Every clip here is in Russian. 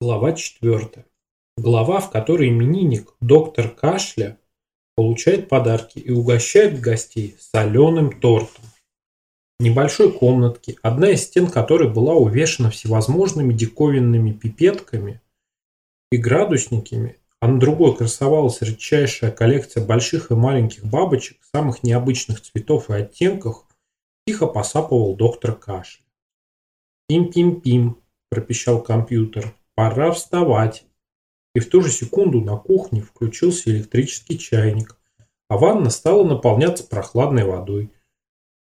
Глава четвертая. Глава, в которой именинник, доктор Кашля, получает подарки и угощает гостей соленым тортом. В небольшой комнатке, одна из стен которой была увешана всевозможными диковинными пипетками и градусниками, а на другой красовалась редчайшая коллекция больших и маленьких бабочек самых необычных цветов и оттенков, тихо посапывал доктор Кашля. «Пим-пим-пим», – пропищал компьютер. «Пора вставать». И в ту же секунду на кухне включился электрический чайник, а ванна стала наполняться прохладной водой.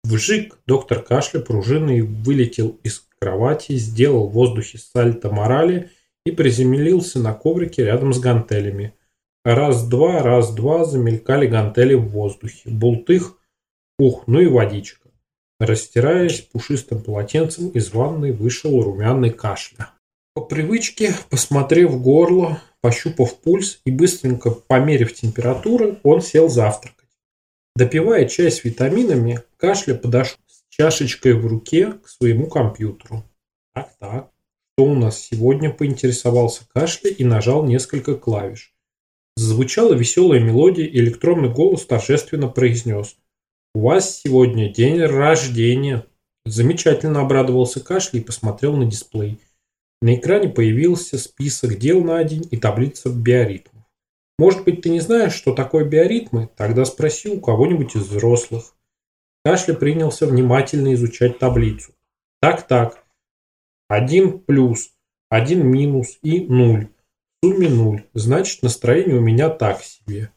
Вжик доктор Кашля пружиной вылетел из кровати, сделал в воздухе сальто морали и приземлился на коврике рядом с гантелями. Раз-два, раз-два замелькали гантели в воздухе. Бултых, ух, ну и водичка. Растираясь пушистым полотенцем, из ванной вышел румяный кашля. По привычке, посмотрев горло, пощупав пульс и быстренько померив температуру, он сел завтракать. Допивая чай с витаминами, кашля подошел с чашечкой в руке к своему компьютеру. Так-так, что у нас сегодня, поинтересовался кашля и нажал несколько клавиш. Зазвучала веселая мелодия, и электронный голос торжественно произнес «У вас сегодня день рождения». Замечательно обрадовался Кашли и посмотрел на дисплей. На экране появился список дел на день и таблица биоритмов. Может быть, ты не знаешь, что такое биоритмы? Тогда спроси у кого-нибудь из взрослых. Кашля принялся внимательно изучать таблицу. Так-так. Один плюс, один минус и нуль. В сумме нуль. Значит, настроение у меня так себе.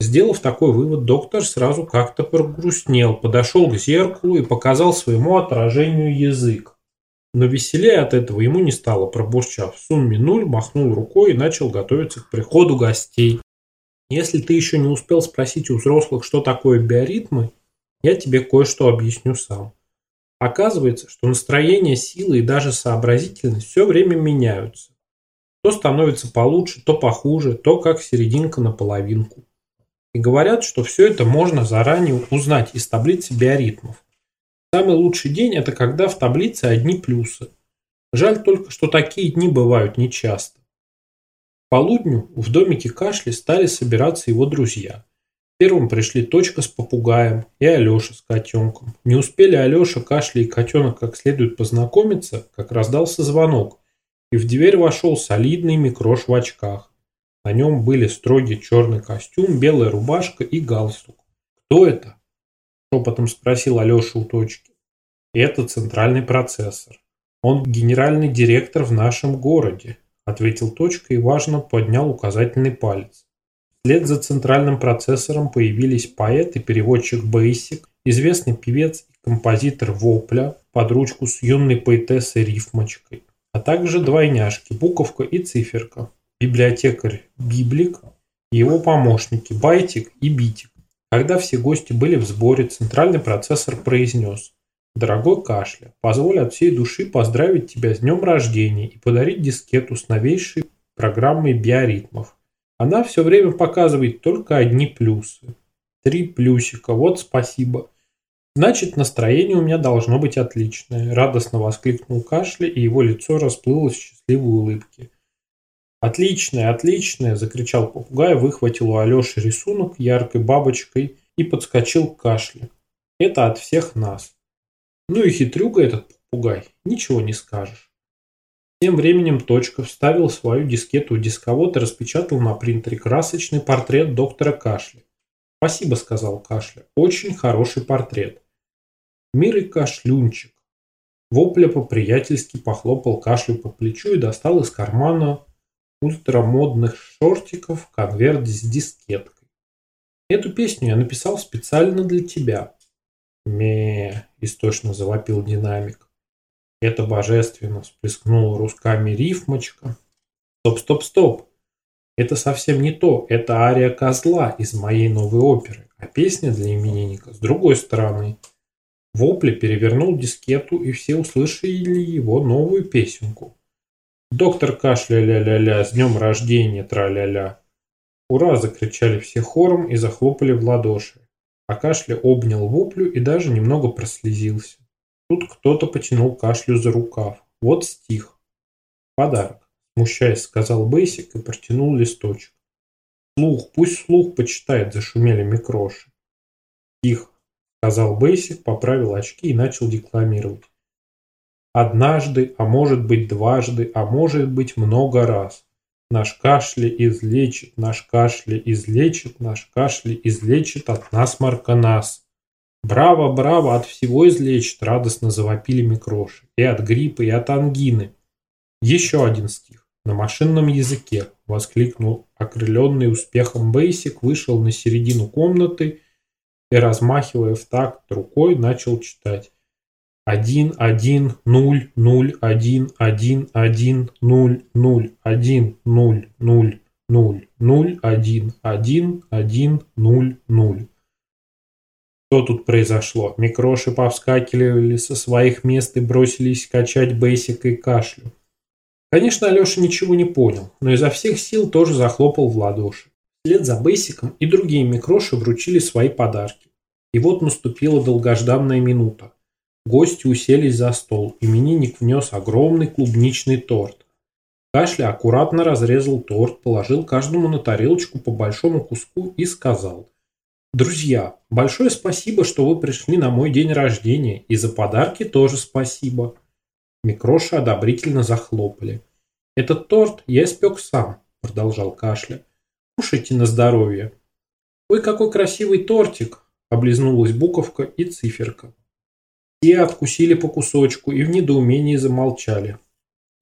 Сделав такой вывод, доктор сразу как-то прогрустнел, подошел к зеркалу и показал своему отражению язык. Но веселее от этого ему не стало, пробурчав. В сумме нуль, махнул рукой и начал готовиться к приходу гостей. Если ты еще не успел спросить у взрослых, что такое биоритмы, я тебе кое-что объясню сам. Оказывается, что настроение, силы и даже сообразительность все время меняются. То становится получше, то похуже, то как серединка на половинку. И говорят, что все это можно заранее узнать из таблицы биоритмов. Самый лучший день – это когда в таблице одни плюсы. Жаль только, что такие дни бывают нечасто. К полудню в домике Кашли стали собираться его друзья. Первым пришли Точка с попугаем и Алеша с котенком. Не успели Алеша, Кашля и котенок как следует познакомиться, как раздался звонок, и в дверь вошел солидный микрош в очках. На нем были строгий черный костюм, белая рубашка и галстук. «Кто это?» – шепотом спросил Алеша у точки. «Это центральный процессор. Он генеральный директор в нашем городе», – ответил точка и важно поднял указательный палец. Вслед за центральным процессором появились поэт и переводчик Бейсик, известный певец и композитор Вопля под ручку с юной поэтессой Рифмочкой, а также двойняшки Буковка и Циферка библиотекарь Библик и его помощники Байтик и Битик. Когда все гости были в сборе, центральный процессор произнес «Дорогой Кашля, позволь от всей души поздравить тебя с днем рождения и подарить дискету с новейшей программой биоритмов. Она все время показывает только одни плюсы. Три плюсика, вот спасибо. Значит, настроение у меня должно быть отличное. Радостно воскликнул Кашля, и его лицо расплылось в счастливой улыбке. «Отличное, отличное!» – закричал попугай, выхватил у Алеши рисунок яркой бабочкой и подскочил к кашле. «Это от всех нас!» Ну и хитрюга этот попугай, ничего не скажешь. Тем временем Точка вставил свою дискету в дисковод и распечатал на принтере красочный портрет доктора Кашля. «Спасибо», – сказал Кашля, – «очень хороший портрет». Мир и кашлюнчик. Вопля по-приятельски похлопал Кашлю по плечу и достал из кармана ультрамодных шортиков конверт с дискеткой. Эту песню я написал специально для тебя. Ме, истошно завопил динамик. Это божественно, всплескнула русками рифмочка. Стоп, стоп, стоп. Это совсем не то. Это ария козла из моей новой оперы. А песня для именинника с другой стороны. Вопли перевернул дискету, и все услышали его новую песенку. Доктор кашля ля-ля-ля, с днем рождения, тра-ля-ля. Ура! закричали все хором и захлопали в ладоши. А кашля обнял воплю и даже немного прослезился. Тут кто-то потянул кашлю за рукав. Вот стих. Подарок. смущаясь, сказал Бейсик и протянул листочек. Слух, пусть слух почитает, зашумели микроши. Тихо, сказал Бейсик, поправил очки и начал декламировать. Однажды, а может быть дважды, а может быть много раз. Наш кашля излечит, наш кашля излечит, наш кашля излечит от насморка нас. Браво, браво, от всего излечит, радостно завопили микроши. И от гриппа, и от ангины. Еще один стих. На машинном языке, воскликнул окрыленный успехом Бейсик, вышел на середину комнаты и, размахивая в такт рукой, начал читать. Один, один, нуль, нуль, один, один, один, нуль, нуль, один, нуль, нуль, нуль, нуль, один, один, один, нуль, нуль. Что тут произошло? Микроши повскакивали со своих мест и бросились качать бейсик и кашлю. Конечно, Алеша ничего не понял, но изо всех сил тоже захлопал в ладоши. Вслед за бейсиком и другие микроши вручили свои подарки. И вот наступила долгожданная минута. Гости уселись за стол. Именинник внес огромный клубничный торт. Кашля аккуратно разрезал торт, положил каждому на тарелочку по большому куску и сказал. «Друзья, большое спасибо, что вы пришли на мой день рождения, и за подарки тоже спасибо». Микроши одобрительно захлопали. «Этот торт я испек сам», – продолжал Кашля. «Кушайте на здоровье». «Ой, какой красивый тортик!» – облизнулась буковка и циферка. Те откусили по кусочку и в недоумении замолчали.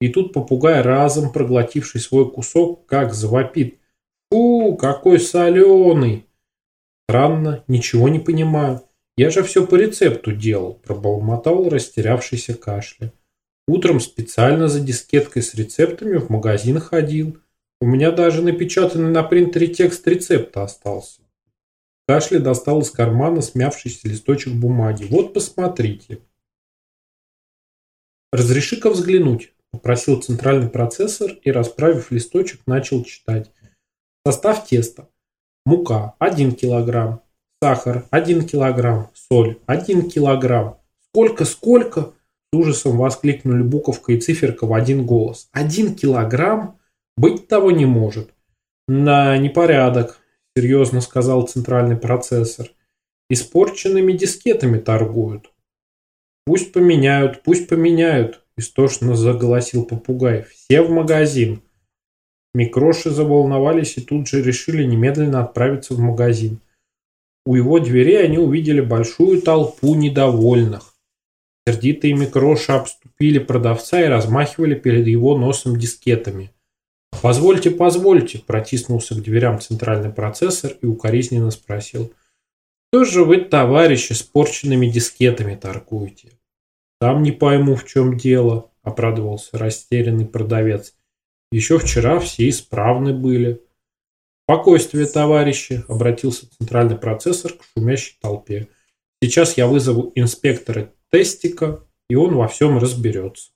И тут попугай, разом проглотивший свой кусок, как завопит. «Фу, какой соленый!» «Странно, ничего не понимаю. Я же все по рецепту делал», – пробормотал растерявшийся кашля. «Утром специально за дискеткой с рецептами в магазин ходил. У меня даже напечатанный на принтере текст рецепта остался». Кашля достал из кармана смявшийся листочек бумаги. «Вот, посмотрите». «Разреши-ка взглянуть», – попросил центральный процессор и, расправив листочек, начал читать. Состав теста. Мука – 1 килограмм. Сахар – 1 килограмм. Соль – 1 килограмм. Сколько, сколько? С ужасом воскликнули буковка и циферка в один голос. Один килограмм? Быть того не может. На непорядок серьезно сказал центральный процессор. Испорченными дискетами торгуют. Пусть поменяют, пусть поменяют, истошно заголосил попугай. Все в магазин. Микроши заволновались и тут же решили немедленно отправиться в магазин. У его дверей они увидели большую толпу недовольных. Сердитые микроши обступили продавца и размахивали перед его носом дискетами. «Позвольте, позвольте», – протиснулся к дверям центральный процессор и укоризненно спросил. «Что же вы, товарищи, с порченными дискетами торгуете?» «Там не пойму, в чем дело», – обрадовался растерянный продавец. «Еще вчера все исправны были». «Спокойствие, товарищи», – обратился центральный процессор к шумящей толпе. «Сейчас я вызову инспектора тестика, и он во всем разберется».